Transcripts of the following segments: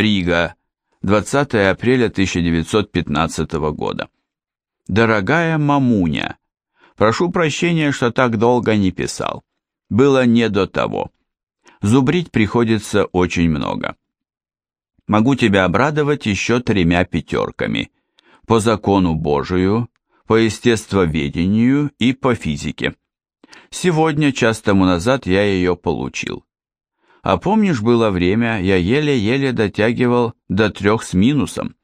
Рига, 20 апреля 1915 года. Дорогая мамуня, прошу прощения, что так долго не писал. Было не до того. Зубрить приходится очень много. Могу тебя обрадовать еще тремя пятерками. По закону Божию, по естествоведению и по физике. Сегодня, час тому назад, я ее получил. А помнишь, было время, я еле-еле дотягивал до трех с минусом,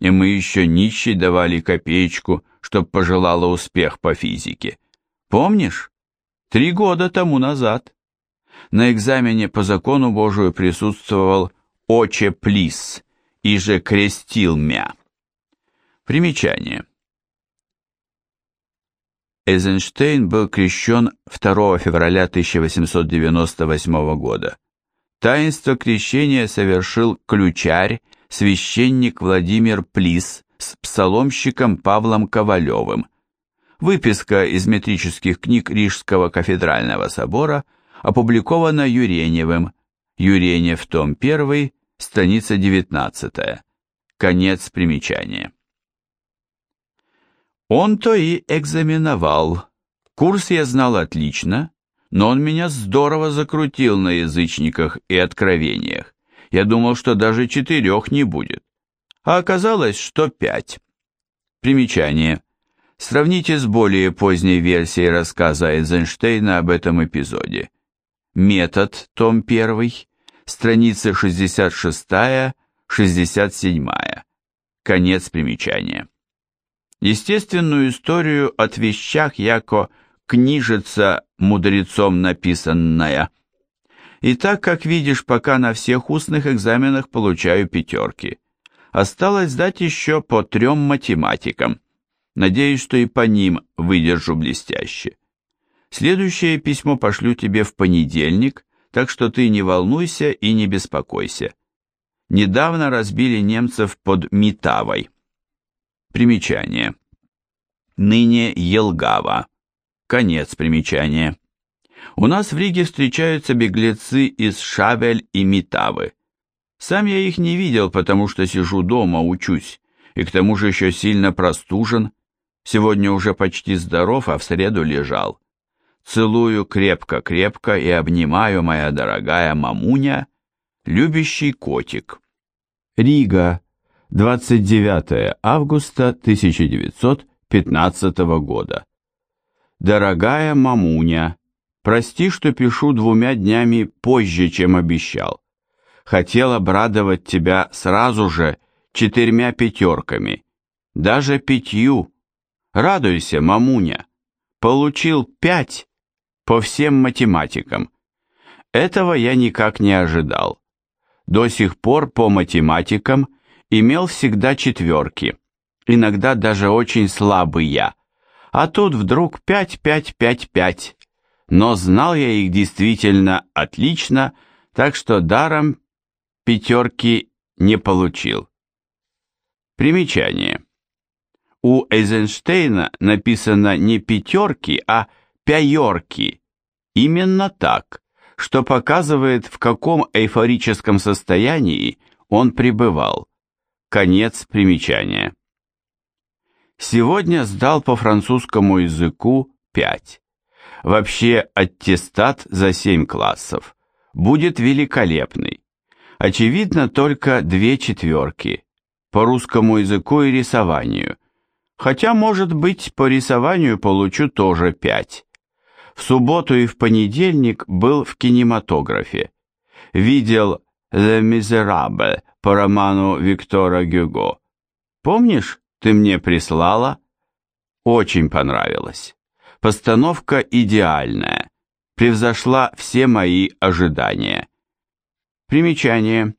и мы еще нищей давали копеечку, чтоб пожелала успех по физике. Помнишь? Три года тому назад. На экзамене по закону Божию присутствовал Оче Плис и же крестил мя. Примечание. Эйзенштейн был крещен 2 февраля 1898 года. Таинство крещения совершил ключарь, священник Владимир Плис с псаломщиком Павлом Ковалевым. Выписка из метрических книг Рижского кафедрального собора опубликована Юреневым, Юренев, том 1, страница 19. Конец примечания. Он-то и экзаменовал. Курс я знал отлично, но он меня здорово закрутил на язычниках и откровениях. Я думал, что даже четырех не будет. А оказалось, что пять. Примечание. Сравните с более поздней версией рассказа Эйзенштейна об этом эпизоде. Метод, том 1, страницы 66-67. Конец примечания естественную историю от вещах, яко книжица мудрецом написанная. И так, как видишь, пока на всех устных экзаменах получаю пятерки. Осталось сдать еще по трем математикам. Надеюсь, что и по ним выдержу блестяще. Следующее письмо пошлю тебе в понедельник, так что ты не волнуйся и не беспокойся. Недавно разбили немцев под Митавой. Примечание. Ныне Елгава. Конец примечания. У нас в Риге встречаются беглецы из Шавель и Митавы. Сам я их не видел, потому что сижу дома, учусь, и к тому же еще сильно простужен. Сегодня уже почти здоров, а в среду лежал. Целую крепко-крепко и обнимаю, моя дорогая мамуня, любящий котик. Рига, 29 августа 1915 года. Дорогая мамуня, прости, что пишу двумя днями позже, чем обещал. Хотел обрадовать тебя сразу же четырьмя пятерками, даже пятью. Радуйся, мамуня. Получил пять по всем математикам. Этого я никак не ожидал. До сих пор по математикам – имел всегда четверки, иногда даже очень слабые, а тут вдруг пять-пять-пять-пять. Но знал я их действительно отлично, так что даром пятерки не получил. Примечание. У Эйзенштейна написано не пятерки, а пяерки. Именно так, что показывает, в каком эйфорическом состоянии он пребывал. Конец примечания. Сегодня сдал по французскому языку 5. Вообще аттестат за 7 классов. Будет великолепный. Очевидно, только две четверки. По русскому языку и рисованию. Хотя, может быть, по рисованию получу тоже 5. В субботу и в понедельник был в кинематографе. Видел «Le Miserable» по роману Виктора Гюго. Помнишь, ты мне прислала? Очень понравилось. Постановка идеальная, превзошла все мои ожидания. Примечание.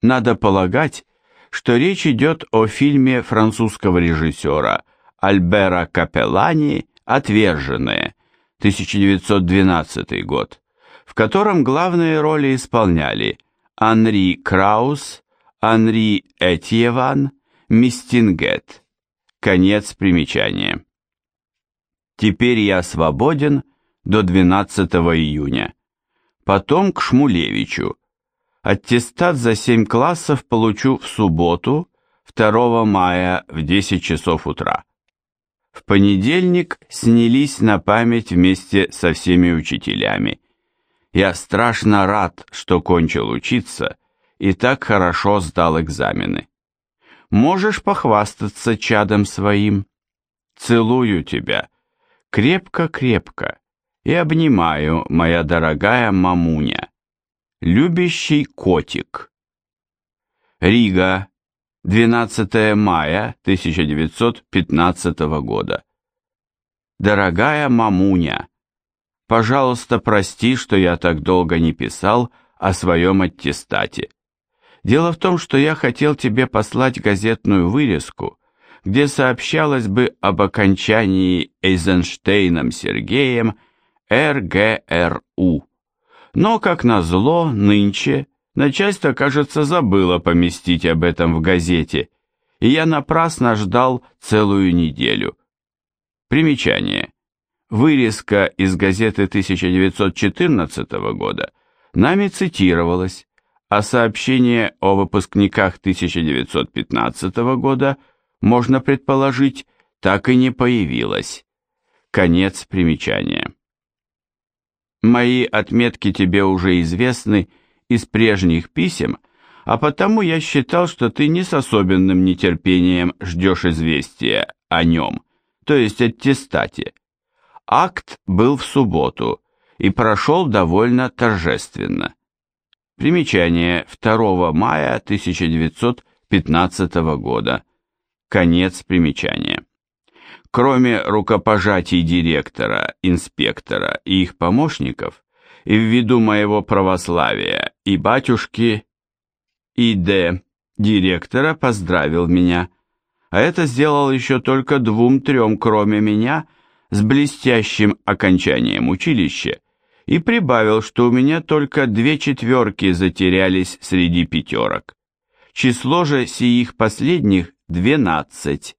Надо полагать, что речь идет о фильме французского режиссера Альбера Капеллани «Отверженные», 1912 год, в котором главные роли исполняли Анри Краус, Анри Этьеван, Мистингет. Конец примечания. Теперь я свободен до 12 июня. Потом к Шмулевичу. Аттестат за 7 классов получу в субботу, 2 мая в 10 часов утра. В понедельник снялись на память вместе со всеми учителями. Я страшно рад, что кончил учиться и так хорошо сдал экзамены. Можешь похвастаться чадом своим. Целую тебя крепко-крепко и обнимаю, моя дорогая мамуня. Любящий котик. Рига, 12 мая 1915 года. Дорогая мамуня, пожалуйста, прости, что я так долго не писал о своем аттестате. Дело в том, что я хотел тебе послать газетную вырезку, где сообщалось бы об окончании Эйзенштейном Сергеем РГРУ. Но, как назло, нынче начальство, кажется, забыло поместить об этом в газете, и я напрасно ждал целую неделю. Примечание. Вырезка из газеты 1914 года нами цитировалась, а сообщение о выпускниках 1915 года, можно предположить, так и не появилось. Конец примечания. Мои отметки тебе уже известны из прежних писем, а потому я считал, что ты не с особенным нетерпением ждешь известия о нем, то есть аттестате. Акт был в субботу и прошел довольно торжественно. Примечание 2 мая 1915 года. Конец примечания. Кроме рукопожатий директора, инспектора и их помощников, и ввиду моего православия и батюшки И.Д. директора поздравил меня, а это сделал еще только двум-трем, кроме меня, с блестящим окончанием училища, и прибавил, что у меня только две четверки затерялись среди пятерок. Число же сиих последних – двенадцать.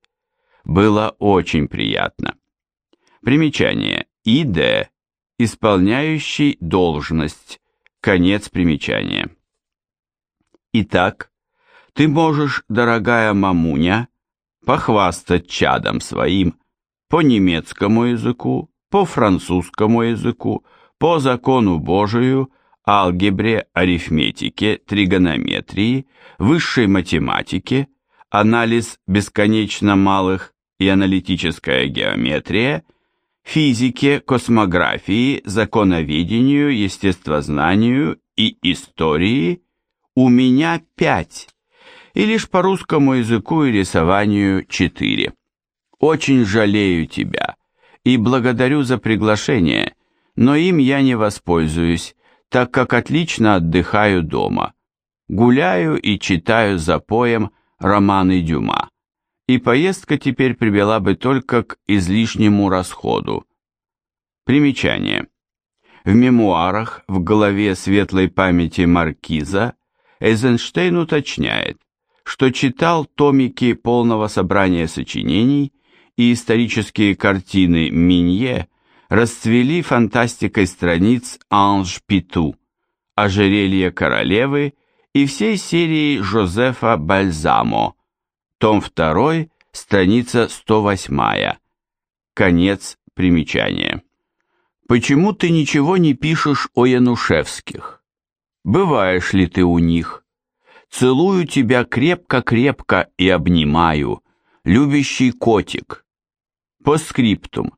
Было очень приятно. Примечание. ИД. Исполняющий должность. Конец примечания. Итак, ты можешь, дорогая мамуня, похвастать чадом своим по немецкому языку, по французскому языку, по закону Божию, алгебре, арифметике, тригонометрии, высшей математике, анализ бесконечно малых и аналитическая геометрия, физике, космографии, законоведению, естествознанию и истории у меня пять, и лишь по русскому языку и рисованию четыре. Очень жалею тебя и благодарю за приглашение, но им я не воспользуюсь, так как отлично отдыхаю дома. Гуляю и читаю за поем романы Дюма, и поездка теперь привела бы только к излишнему расходу. Примечание. В мемуарах в голове светлой памяти Маркиза Эйзенштейн уточняет, что читал томики полного собрания сочинений и исторические картины Минье расцвели фантастикой страниц Анж Питу, Ожерелье королевы и всей серии Жозефа Бальзамо, том 2, страница 108, конец примечания. Почему ты ничего не пишешь о Янушевских? Бываешь ли ты у них? Целую тебя крепко-крепко и обнимаю, любящий котик. По скриптум.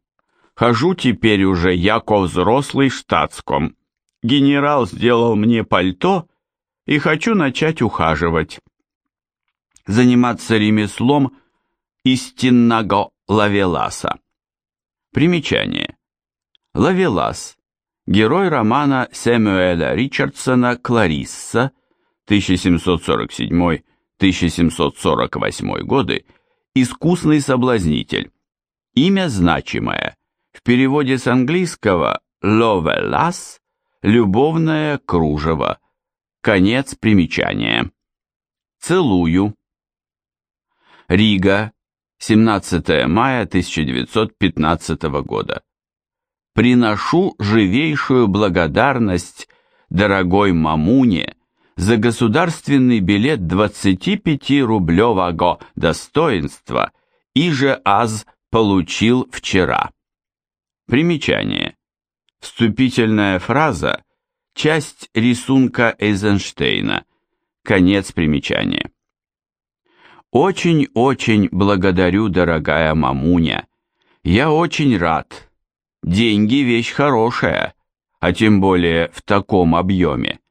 Хожу теперь уже яко взрослый штатском. Генерал сделал мне пальто, и хочу начать ухаживать. Заниматься ремеслом истинного лавеласа. Примечание. Лавелас. Герой романа Сэмюэля Ричардсона «Кларисса» 1747-1748 годы, искусный соблазнитель. Имя значимое. В переводе с английского «ловелас» – любовное кружево. Конец примечания. Целую. Рига, 17 мая 1915 года. Приношу живейшую благодарность дорогой мамуне за государственный билет 25-рублевого достоинства иже аз получил вчера. Примечание. Вступительная фраза – часть рисунка Эйзенштейна. Конец примечания. Очень-очень благодарю, дорогая мамуня. Я очень рад. Деньги – вещь хорошая, а тем более в таком объеме.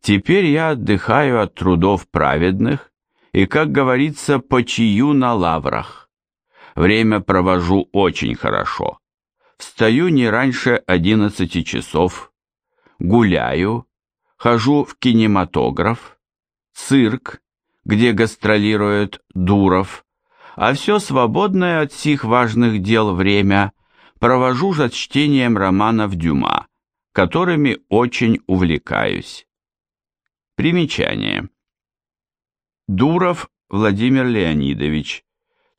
Теперь я отдыхаю от трудов праведных и, как говорится, почию на лаврах. Время провожу очень хорошо. Встаю не раньше 11 часов, гуляю, хожу в кинематограф, цирк, где гастролирует Дуров, а все свободное от сих важных дел время провожу за чтением романов Дюма, которыми очень увлекаюсь. Примечание. Дуров Владимир Леонидович,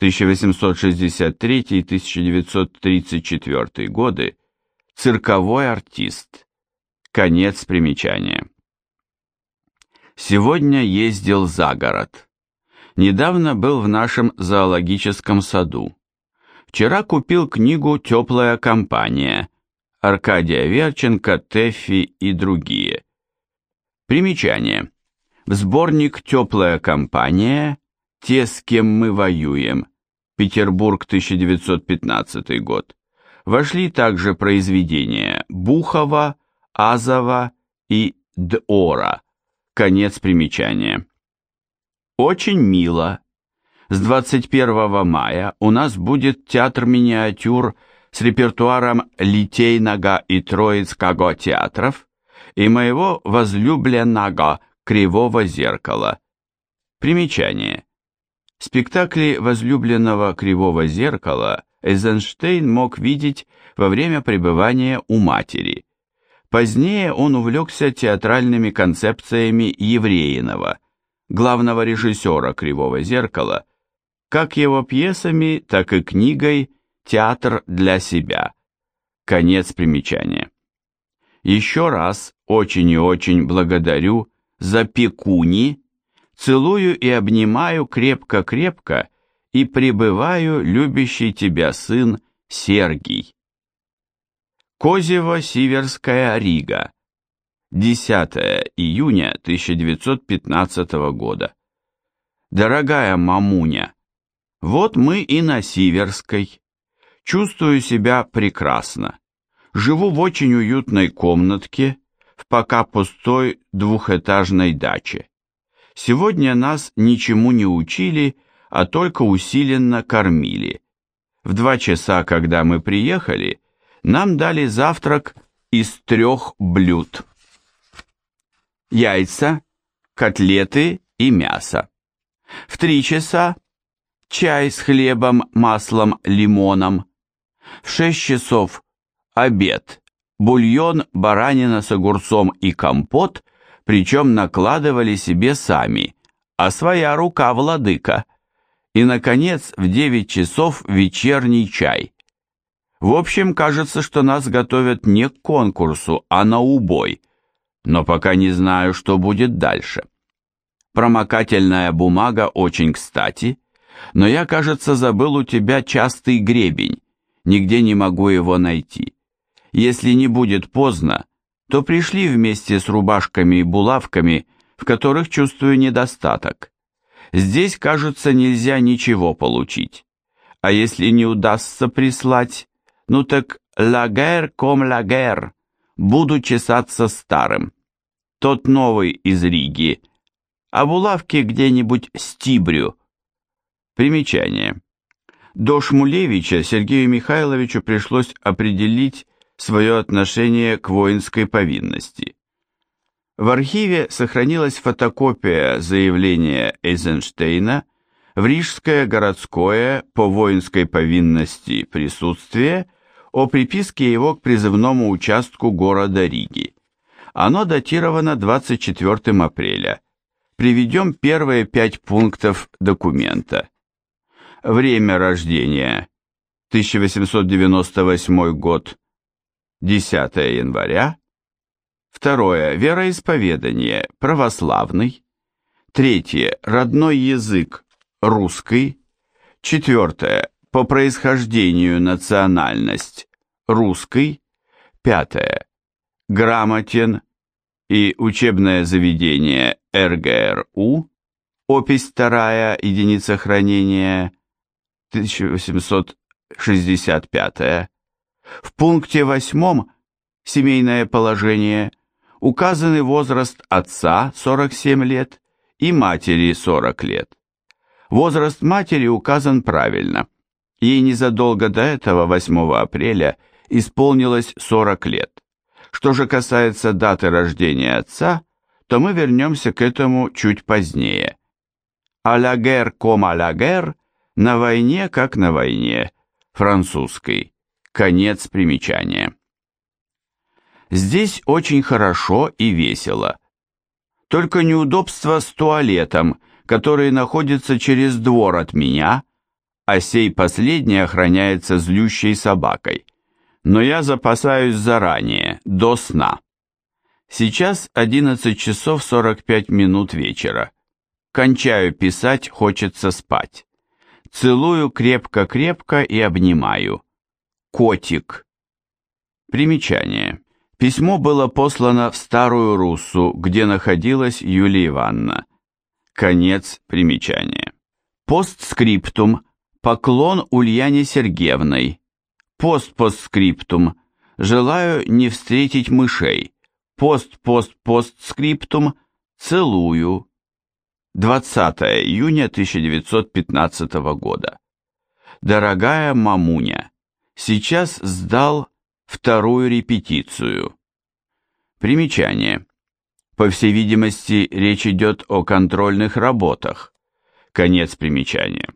1863-1934 годы, цирковой артист. Конец примечания. Сегодня ездил за город. Недавно был в нашем зоологическом саду. Вчера купил книгу «Теплая компания» Аркадия Верченко, Тэффи и другие. Примечание. В сборник «Теплая компания. Те, с кем мы воюем» Петербург, 1915 год, вошли также произведения Бухова, Азова и Дора. Конец примечания. Очень мило. С 21 мая у нас будет театр миниатюр с репертуаром Литейного и Троицкого театров и моего возлюбленного Кривого зеркала. Примечание. Спектакли возлюбленного Кривого зеркала Эйзенштейн мог видеть во время пребывания у матери. Позднее он увлекся театральными концепциями Евреинова, главного режиссера Кривого зеркала, как его пьесами, так и книгой «Театр для себя». Конец примечания. Еще раз очень и очень благодарю за пекуни, целую и обнимаю крепко-крепко и пребываю любящий тебя сын Сергий. Козево-Сиверская Рига. 10 июня 1915 года. Дорогая мамуня, вот мы и на Сиверской. Чувствую себя прекрасно. Живу в очень уютной комнатке, в пока пустой двухэтажной даче. Сегодня нас ничему не учили, а только усиленно кормили. В два часа, когда мы приехали, нам дали завтрак из трех блюд. Яйца, котлеты и мясо. В три часа чай с хлебом, маслом, лимоном. В шесть часов обед, бульон, баранина с огурцом и компот, причем накладывали себе сами, а своя рука владыка. И, наконец, в девять часов вечерний чай. В общем, кажется, что нас готовят не к конкурсу, а на убой, но пока не знаю, что будет дальше. Промокательная бумага очень кстати, но я, кажется, забыл у тебя частый гребень, нигде не могу его найти. Если не будет поздно, то пришли вместе с рубашками и булавками, в которых чувствую недостаток. Здесь, кажется, нельзя ничего получить. А если не удастся прислать, ну так лагер ком лагер, буду чесаться старым. Тот новый из Риги, а булавки где-нибудь стибрю. Примечание. До Шмулевича Сергею Михайловичу пришлось определить свое отношение к воинской повинности. В архиве сохранилась фотокопия заявления Эйзенштейна в Рижское городское по воинской повинности присутствие о приписке его к призывному участку города Риги. Оно датировано 24 апреля. Приведем первые пять пунктов документа. Время рождения 1898 год 10 января, Второе. Вероисповедание. Православный. Третье. Родной язык. Русский. Четвертое. По происхождению национальность. Русский. Пятое. Грамотен и учебное заведение РГРУ. Опись вторая, единица хранения 1865. В пункте восьмом семейное положение указаны возраст отца 47 лет и матери 40 лет. Возраст матери указан правильно. Ей незадолго до этого, 8 апреля, исполнилось 40 лет. Что же касается даты рождения отца, то мы вернемся к этому чуть позднее. «Алягер ком алягер» на войне как на войне, французской. Конец примечания. Здесь очень хорошо и весело. Только неудобство с туалетом, который находится через двор от меня, а сей последний охраняется злющей собакой. Но я запасаюсь заранее, до сна. Сейчас 11 часов 45 минут вечера. Кончаю писать, хочется спать. Целую крепко-крепко и обнимаю. Котик. Примечание. Письмо было послано в Старую Руссу, где находилась Юлия Ивановна. Конец примечания. Постскриптум. Поклон Ульяне Сергеевной. Постпостскриптум. Желаю не встретить мышей. Пост-пост-постскриптум. Целую. 20 июня 1915 года. Дорогая мамуня, сейчас сдал вторую репетицию. Примечание. По всей видимости, речь идет о контрольных работах. Конец примечания.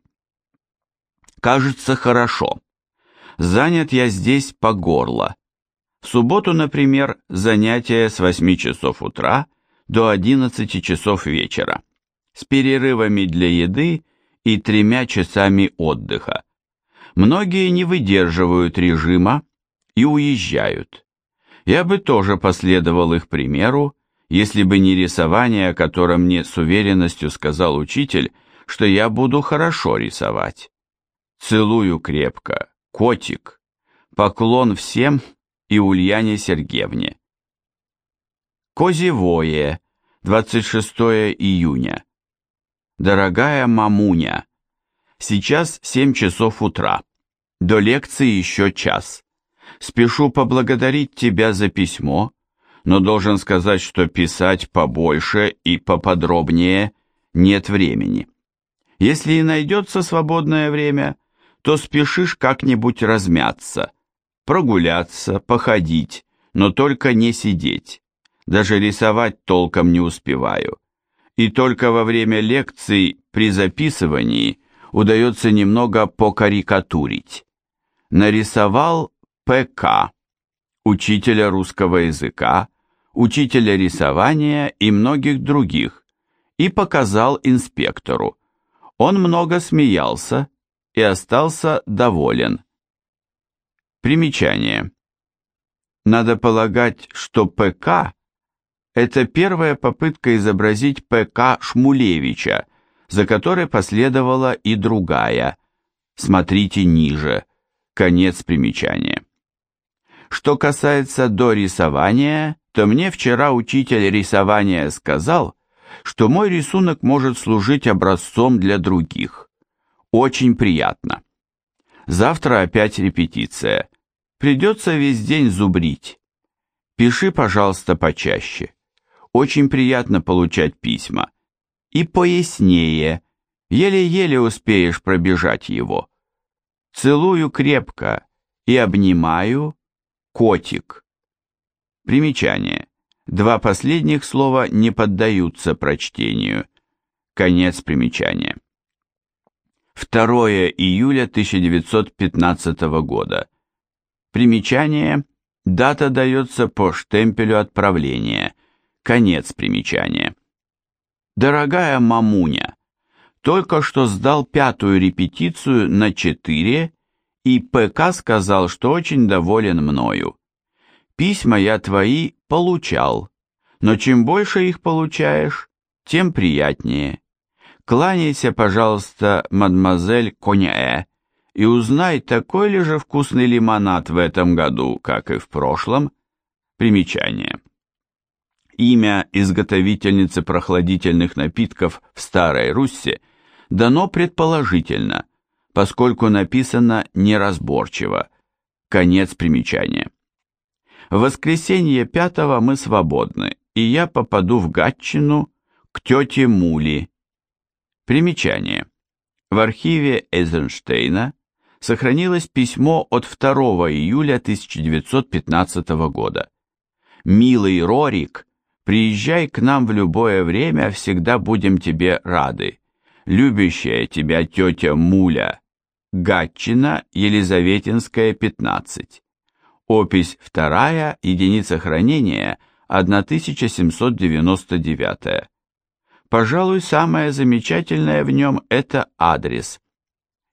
Кажется, хорошо. Занят я здесь по горло. В субботу, например, занятия с 8 часов утра до 11 часов вечера с перерывами для еды и тремя часами отдыха. Многие не выдерживают режима и уезжают. Я бы тоже последовал их примеру, если бы не рисование, о котором мне с уверенностью сказал учитель, что я буду хорошо рисовать. Целую крепко, котик, поклон всем и Ульяне Сергеевне. Козевое, 26 июня. Дорогая мамуня, сейчас 7 часов утра. До лекции еще час. Спешу поблагодарить тебя за письмо, но должен сказать, что писать побольше и поподробнее нет времени. Если и найдется свободное время, то спешишь как-нибудь размяться, прогуляться, походить, но только не сидеть. Даже рисовать толком не успеваю и только во время лекций при записывании удается немного покарикатурить. Нарисовал ПК, учителя русского языка, учителя рисования и многих других, и показал инспектору. Он много смеялся и остался доволен. Примечание. Надо полагать, что ПК это первая попытка изобразить П.К. Шмулевича, за которой последовала и другая. Смотрите ниже. Конец примечания. Что касается дорисования, то мне вчера учитель рисования сказал, что мой рисунок может служить образцом для других. Очень приятно. Завтра опять репетиция. Придется весь день зубрить. Пиши, пожалуйста, почаще. Очень приятно получать письма. И пояснее, еле-еле успеешь пробежать его. Целую крепко и обнимаю, котик. Примечание. Два последних слова не поддаются прочтению. Конец примечания. 2 июля 1915 года. Примечание. Дата дается по штемпелю отправления – Конец примечания. Дорогая мамуня, только что сдал пятую репетицию на четыре, и ПК сказал, что очень доволен мною. Письма я твои получал, но чем больше их получаешь, тем приятнее. Кланяйся, пожалуйста, мадемуазель Коняэ, и узнай, такой ли же вкусный лимонад в этом году, как и в прошлом. Примечание. Имя изготовительницы прохладительных напитков в Старой Руссе дано предположительно, поскольку написано неразборчиво. Конец примечания. В воскресенье пятого мы свободны, и я попаду в Гатчину к тете Мули. Примечание. В архиве Эйзенштейна сохранилось письмо от 2 июля 1915 года. «Милый Рорик, приезжай к нам в любое время, всегда будем тебе рады. Любящая тебя тетя Муля, Гатчина, Елизаветинская, 15». Опись 2, единица хранения 1799. Пожалуй, самое замечательное в нем – это адрес.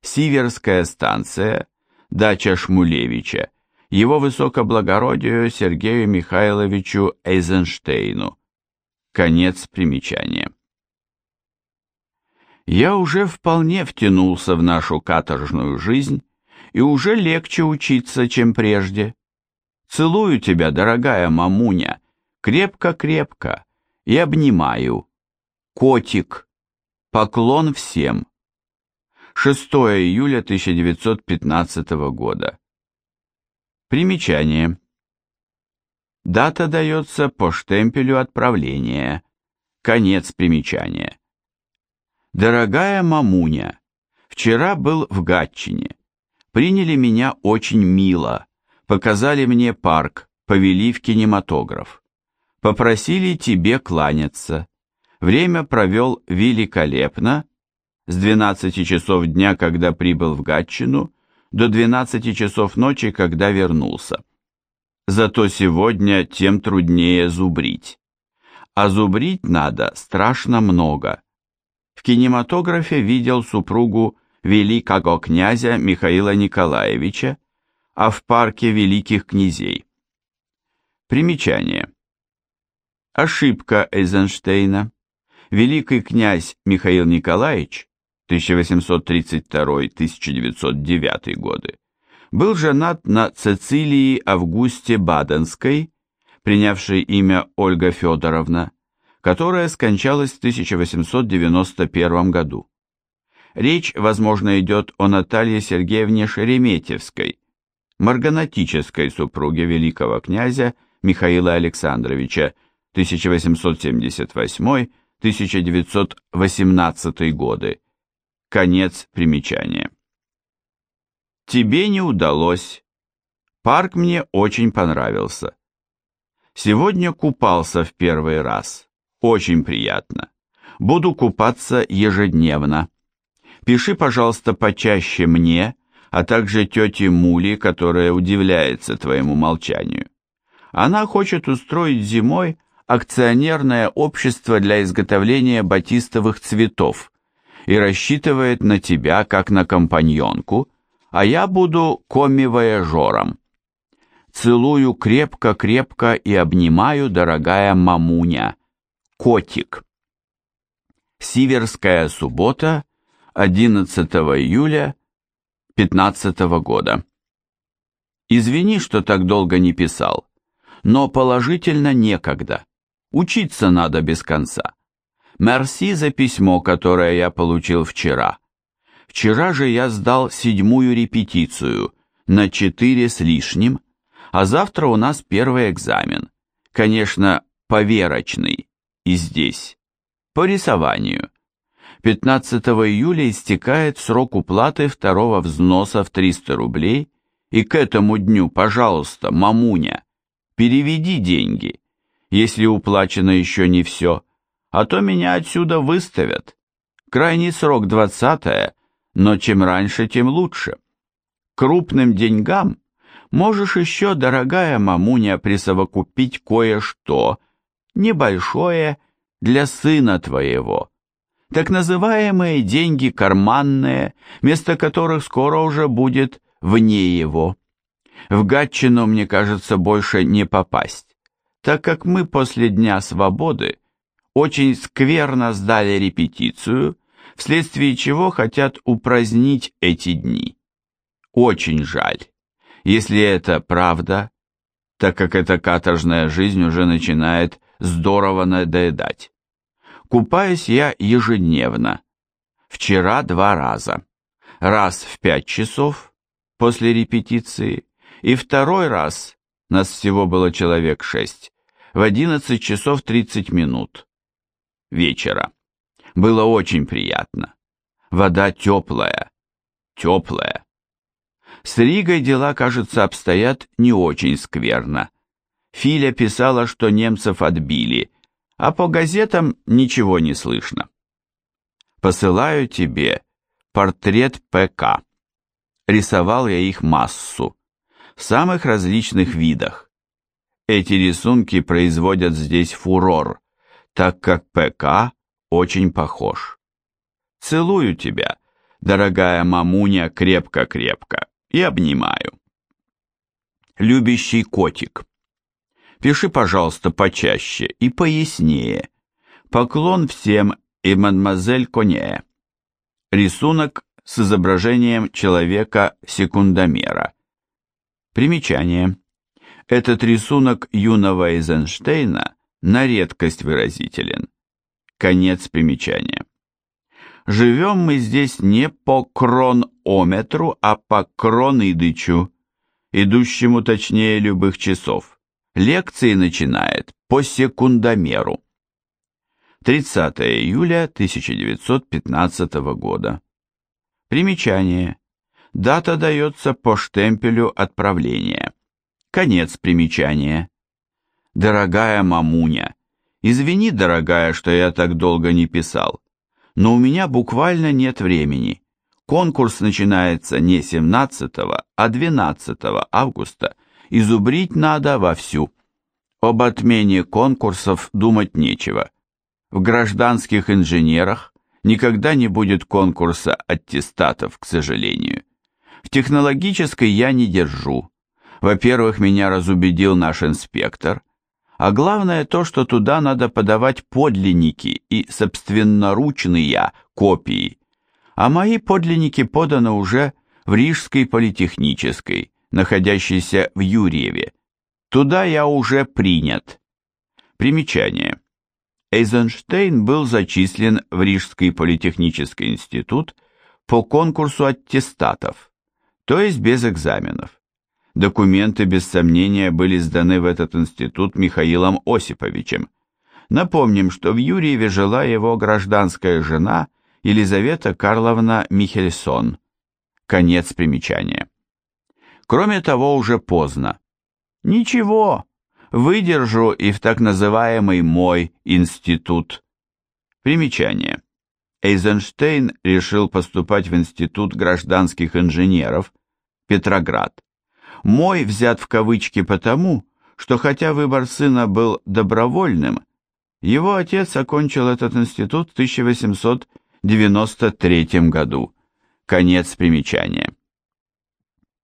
Сиверская станция, дача Шмулевича, его высокоблагородию Сергею Михайловичу Эйзенштейну. Конец примечания. Я уже вполне втянулся в нашу каторжную жизнь, и уже легче учиться, чем прежде. Целую тебя, дорогая мамуня, крепко-крепко и обнимаю. Котик. Поклон всем. 6 июля 1915 года. Примечание. Дата дается по штемпелю отправления. Конец примечания. Дорогая мамуня, вчера был в Гатчине. Приняли меня очень мило, показали мне парк, повели в кинематограф. Попросили тебе кланяться. Время провел великолепно, с 12 часов дня, когда прибыл в Гатчину, до 12 часов ночи, когда вернулся. Зато сегодня тем труднее зубрить. А зубрить надо страшно много. В кинематографе видел супругу великого князя Михаила Николаевича, а в парке великих князей. Примечание. Ошибка Эйзенштейна. Великий князь Михаил Николаевич 1832-1909 годы, был женат на Цицилии Августе Баденской, принявшей имя Ольга Федоровна, которая скончалась в 1891 году. Речь, возможно, идет о Наталье Сергеевне Шереметьевской, марганатической супруге великого князя Михаила Александровича 1878-1918 годы, Конец примечания. Тебе не удалось. Парк мне очень понравился. Сегодня купался в первый раз. Очень приятно. Буду купаться ежедневно. Пиши, пожалуйста, почаще мне, а также тете Мули, которая удивляется твоему молчанию. Она хочет устроить зимой акционерное общество для изготовления батистовых цветов и рассчитывает на тебя как на компаньонку, а я буду коми-вояжером. Целую крепко-крепко и обнимаю, дорогая мамуня. Котик. Сиверская суббота, 11 июля 15 года. Извини, что так долго не писал, но положительно некогда. Учиться надо без конца. Мерси за письмо, которое я получил вчера. Вчера же я сдал седьмую репетицию на четыре с лишним, а завтра у нас первый экзамен. Конечно, поверочный. И здесь. По рисованию. 15 июля истекает срок уплаты второго взноса в 300 рублей, и к этому дню, пожалуйста, мамуня, переведи деньги, если уплачено еще не все, а то меня отсюда выставят. Крайний срок двадцатое, но чем раньше, тем лучше. Крупным деньгам можешь еще, дорогая мамуня, присовокупить кое-что, небольшое, для сына твоего. Так называемые деньги карманные, место которых скоро уже будет вне его. В Гатчину, мне кажется, больше не попасть. так как мы после Дня Свободы очень скверно сдали репетицию, вследствие чего хотят упразднить эти дни. Очень жаль. Если это правда, так как эта каторжная жизнь уже начинает здорово надоедать. Купаюсь я ежедневно. Вчера два раза. Раз в пять часов после репетиции и второй раз, нас всего было человек шесть, в одиннадцать часов тридцать минут вечера. Было очень приятно. Вода теплая, теплая. С Ригой дела, кажется, обстоят не очень скверно. Филя писала, что немцев отбили, а по газетам ничего не слышно. Посылаю тебе портрет ПК. Рисовал я их массу, в самых различных видах. Эти рисунки производят здесь фурор, так как ПК очень похож. Целую тебя, дорогая мамуня, крепко-крепко и обнимаю. Любящий котик. Пиши, пожалуйста, почаще и пояснее. Поклон всем и мадемуазель Коне. Рисунок с изображением человека-секундомера. Примечание. Этот рисунок юного Эйзенштейна на редкость выразителен. Конец примечания. Живем мы здесь не по кронометру, а по кронидычу, идущему точнее любых часов. Лекции начинает по секундомеру. 30 июля 1915 года. Примечание. Дата дается по штемпелю отправления. Конец примечания. Дорогая мамуня, извини, дорогая, что я так долго не писал, но у меня буквально нет времени. Конкурс начинается не 17, а 12 августа, и зубрить надо вовсю. Об отмене конкурсов думать нечего. В гражданских инженерах никогда не будет конкурса аттестатов, к сожалению. В технологической я не держу. Во-первых, меня разубедил наш инспектор, а главное то, что туда надо подавать подлинники и собственноручные копии. А мои подлинники поданы уже в Рижской политехнической, находящийся в Юрьеве. Туда я уже принят. Примечание. Эйзенштейн был зачислен в Рижский политехнический институт по конкурсу аттестатов, то есть без экзаменов. Документы, без сомнения, были сданы в этот институт Михаилом Осиповичем. Напомним, что в Юрьеве жила его гражданская жена Елизавета Карловна Михельсон. Конец примечания. Кроме того, уже поздно. Ничего, выдержу и в так называемый мой институт. Примечание. Эйзенштейн решил поступать в Институт гражданских инженеров, Петроград. Мой взят в кавычки потому, что хотя выбор сына был добровольным, его отец окончил этот институт в 1893 году. Конец примечания.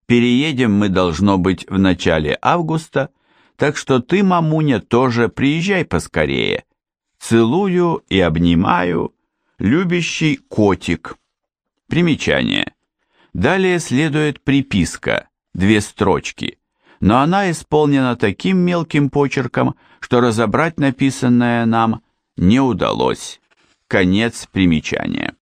Переедем мы, должно быть, в начале августа, так что ты, мамуня, тоже приезжай поскорее. Целую и обнимаю, любящий котик. Примечание. Далее следует приписка, две строчки, но она исполнена таким мелким почерком, что разобрать написанное нам не удалось. Конец примечания.